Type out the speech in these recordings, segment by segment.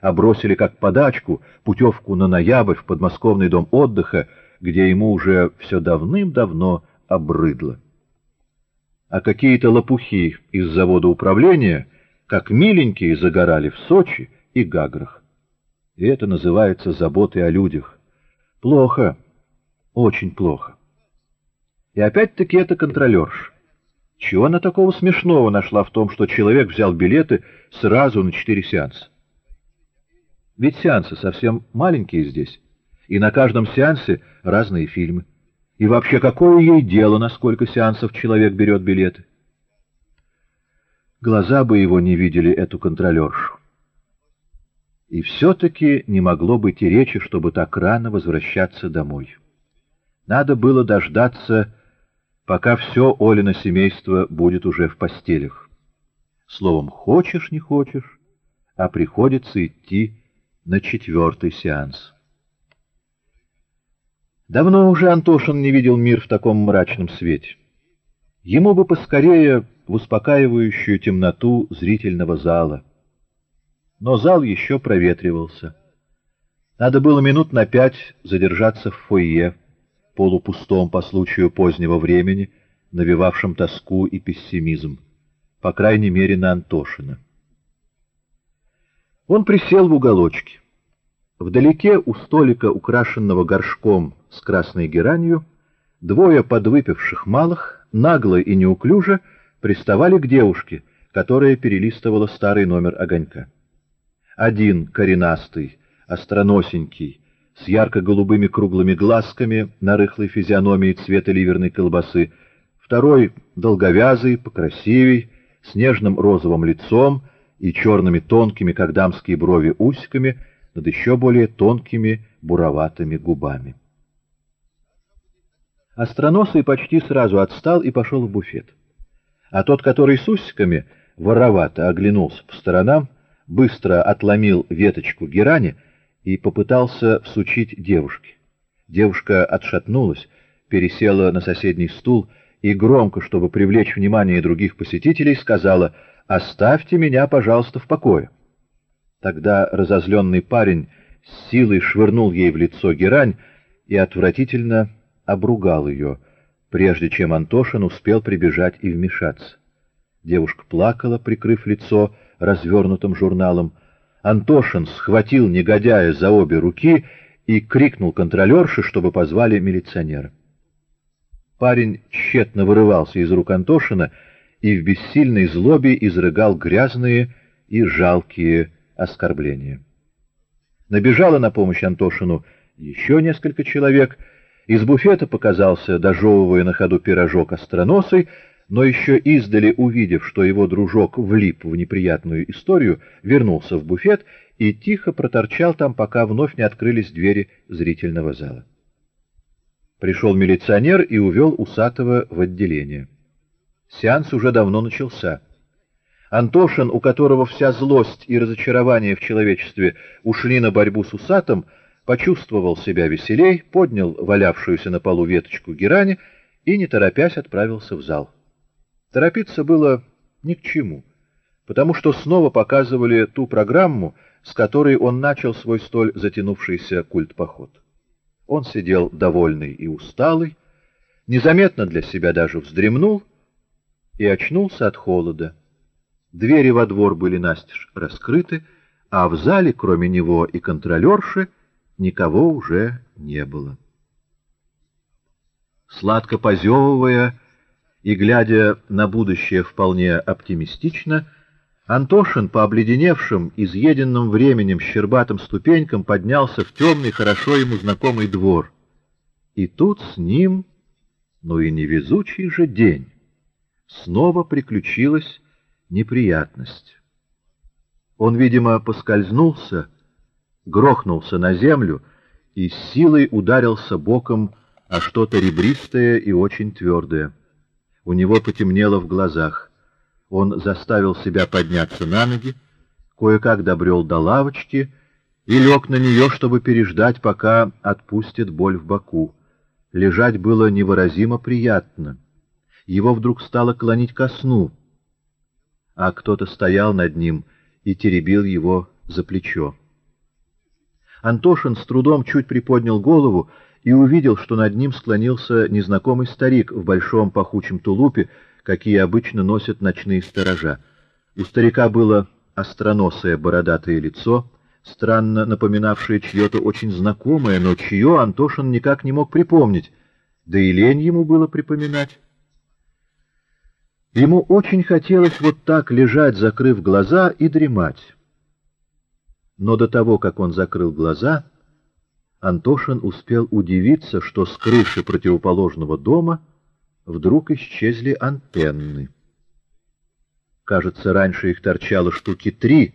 а бросили как подачку путевку на ноябрь в подмосковный дом отдыха, где ему уже все давным-давно обрыдло. А какие-то лопухи из завода управления, как миленькие, загорали в Сочи и Гаграх. И это называется заботой о людях. Плохо, очень плохо. И опять-таки это контролерш. Чего она такого смешного нашла в том, что человек взял билеты сразу на четыре сеанса? Ведь сеансы совсем маленькие здесь, и на каждом сеансе разные фильмы. И вообще, какое ей дело, на сколько сеансов человек берет билеты? Глаза бы его не видели эту контролершу. И все-таки не могло быть и речи, чтобы так рано возвращаться домой. Надо было дождаться, пока все Олино семейство будет уже в постелях. Словом, хочешь, не хочешь, а приходится идти на четвертый сеанс. Давно уже Антошин не видел мир в таком мрачном свете. Ему бы поскорее в успокаивающую темноту зрительного зала. Но зал еще проветривался. Надо было минут на пять задержаться в фойе, полупустом по случаю позднего времени, навевавшем тоску и пессимизм, по крайней мере на Антошина. Он присел в уголочке. Вдалеке у столика, украшенного горшком с красной геранью, двое подвыпивших малых, нагло и неуклюже, приставали к девушке, которая перелистывала старый номер огонька. Один коренастый, остроносенький, с ярко-голубыми круглыми глазками на рыхлой физиономии цвета ливерной колбасы, второй долговязый, покрасивей, с нежным розовым лицом, и черными тонкими, как дамские брови, усиками над еще более тонкими буроватыми губами. Остроносый почти сразу отстал и пошел в буфет. А тот, который с усиками, воровато оглянулся по сторонам, быстро отломил веточку герани и попытался всучить девушке. Девушка отшатнулась, пересела на соседний стул и громко, чтобы привлечь внимание других посетителей, сказала — «Оставьте меня, пожалуйста, в покое». Тогда разозленный парень с силой швырнул ей в лицо герань и отвратительно обругал ее, прежде чем Антошин успел прибежать и вмешаться. Девушка плакала, прикрыв лицо развернутым журналом. Антошин схватил негодяя за обе руки и крикнул контролерше, чтобы позвали милиционера. Парень тщетно вырывался из рук Антошина и в бессильной злобе изрыгал грязные и жалкие оскорбления. Набежало на помощь Антошину еще несколько человек. Из буфета показался, дожевывая на ходу пирожок остроносый, но еще издали, увидев, что его дружок влип в неприятную историю, вернулся в буфет и тихо проторчал там, пока вновь не открылись двери зрительного зала. Пришел милиционер и увел Усатого в отделение. Сеанс уже давно начался. Антошин, у которого вся злость и разочарование в человечестве ушли на борьбу с усатом, почувствовал себя веселей, поднял валявшуюся на полу веточку герани и, не торопясь, отправился в зал. Торопиться было ни к чему, потому что снова показывали ту программу, с которой он начал свой столь затянувшийся культ-поход. Он сидел довольный и усталый, незаметно для себя даже вздремнул, и очнулся от холода. Двери во двор были настежь раскрыты, а в зале, кроме него и контролерши, никого уже не было. Сладко позевывая и глядя на будущее вполне оптимистично, Антошин по обледеневшим, изъеденным временем щербатым ступенькам поднялся в темный, хорошо ему знакомый двор. И тут с ним, ну и невезучий же день снова приключилась неприятность. Он, видимо, поскользнулся, грохнулся на землю и с силой ударился боком о что-то ребристое и очень твердое. У него потемнело в глазах. Он заставил себя подняться на ноги, кое-как добрел до лавочки и лег на нее, чтобы переждать, пока отпустит боль в боку. Лежать было невыразимо приятно его вдруг стало клонить ко сну, а кто-то стоял над ним и теребил его за плечо. Антошин с трудом чуть приподнял голову и увидел, что над ним склонился незнакомый старик в большом пахучем тулупе, какие обычно носят ночные сторожа. У старика было остроносое бородатое лицо, странно напоминавшее чье-то очень знакомое, но чье Антошин никак не мог припомнить, да и лень ему было припоминать. Ему очень хотелось вот так лежать, закрыв глаза, и дремать. Но до того, как он закрыл глаза, Антошин успел удивиться, что с крыши противоположного дома вдруг исчезли антенны. Кажется, раньше их торчало штуки три,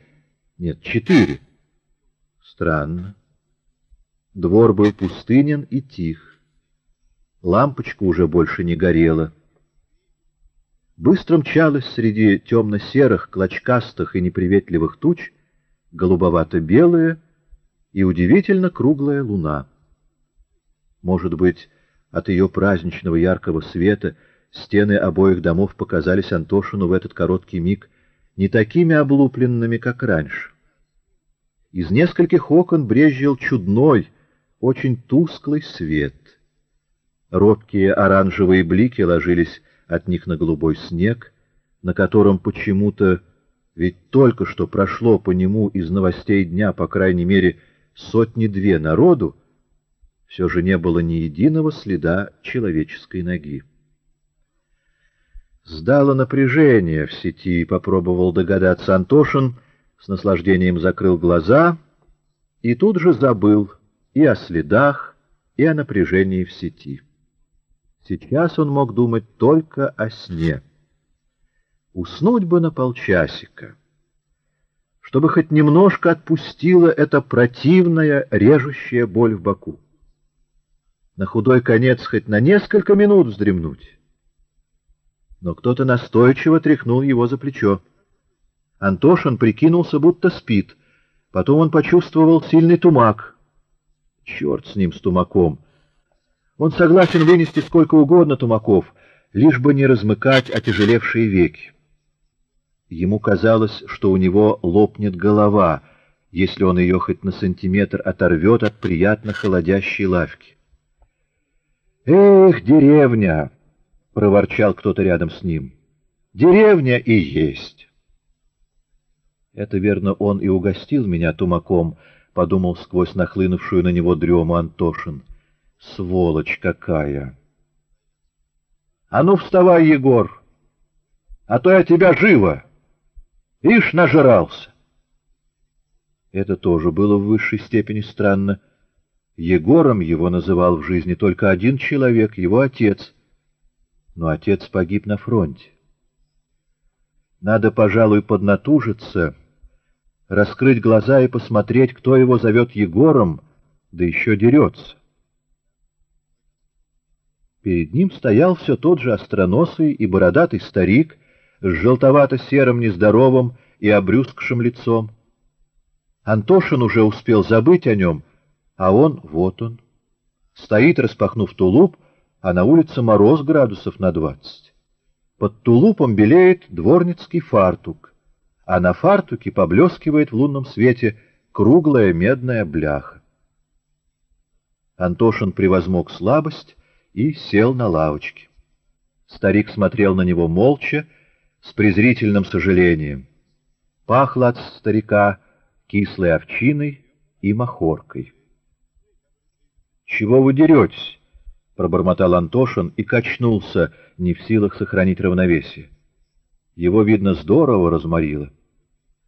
нет, четыре. Странно. Двор был пустынен и тих. Лампочка уже больше не горела. Быстро мчалась среди темно-серых, клочкастых и неприветливых туч голубовато-белая и удивительно круглая луна. Может быть, от ее праздничного яркого света стены обоих домов показались Антошину в этот короткий миг не такими облупленными, как раньше. Из нескольких окон брезжил чудной, очень тусклый свет. Робкие оранжевые блики ложились от них на голубой снег, на котором почему-то ведь только что прошло по нему из новостей дня, по крайней мере, сотни-две народу, все же не было ни единого следа человеческой ноги. Сдало напряжение в сети, попробовал догадаться Антошин, с наслаждением закрыл глаза и тут же забыл и о следах, и о напряжении в сети. Сейчас он мог думать только о сне. Уснуть бы на полчасика, чтобы хоть немножко отпустила эта противная, режущая боль в боку. На худой конец хоть на несколько минут вздремнуть. Но кто-то настойчиво тряхнул его за плечо. Антошин прикинулся, будто спит. Потом он почувствовал сильный тумак. Черт с ним, с тумаком! Он согласен вынести сколько угодно тумаков, лишь бы не размыкать отяжелевшие веки. Ему казалось, что у него лопнет голова, если он ее хоть на сантиметр оторвет от приятно холодящей лавки. «Эх, деревня!» — проворчал кто-то рядом с ним. «Деревня и есть!» «Это верно, он и угостил меня тумаком», — подумал сквозь нахлынувшую на него дрему Антошин. «Сволочь какая!» «А ну вставай, Егор, а то я тебя живо!» Ишь, нажрался. Это тоже было в высшей степени странно. Егором его называл в жизни только один человек, его отец. Но отец погиб на фронте. Надо, пожалуй, поднатужиться, раскрыть глаза и посмотреть, кто его зовет Егором, да еще дерется. Перед ним стоял все тот же остроносый и бородатый старик, с желтовато-серым, нездоровым и обрюзгшим лицом. Антошин уже успел забыть о нем, а он, вот он, стоит, распахнув тулуп, а на улице мороз градусов на двадцать. Под тулупом белеет дворницкий фартук, а на фартуке поблескивает в лунном свете круглая медная бляха. Антошин превозмог слабость и сел на лавочке. Старик смотрел на него молча, с презрительным сожалением. Пахло от старика кислой овчиной и махоркой. — Чего вы деретесь? — пробормотал Антошин и качнулся, не в силах сохранить равновесие. Его, видно, здорово разморило.